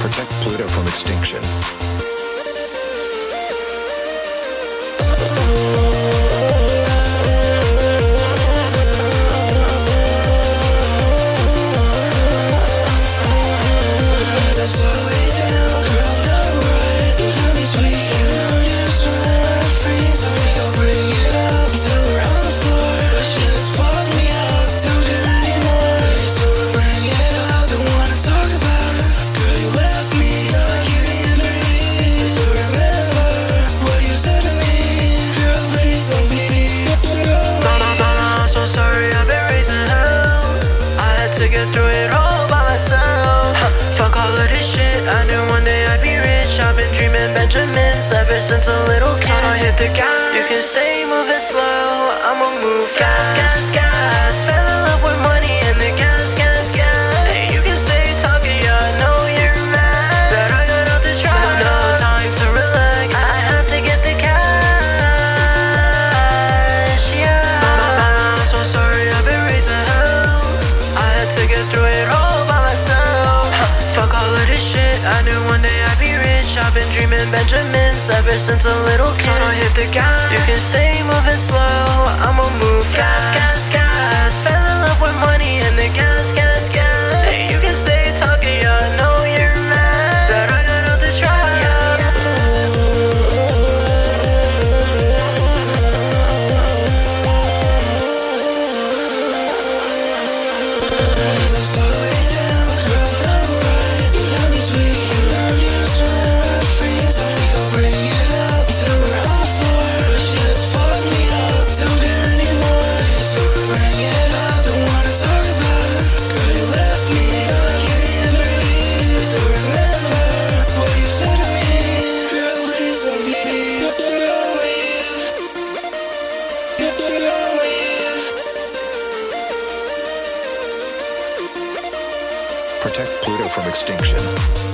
protect Pluto from extinction. Get through it all by myself. Huh, Fuck all of this shit, I knew one day I'd be rich. I've been dreaming Benjamins ever since a little kid. So I hit the gas. You can stay moving slow, I'ma move fast, gas, gas. Fell get through it all by myself. Huh, Fuck all of this shit, I knew one day I'd be rich. I've been dreaming Benjamins ever since a little kid. So I hit the gas. You can stay moving slow, I'ma move fast, gas, gas. Fell in love with money and the gas, gas, Solo Protect Pluto from extinction.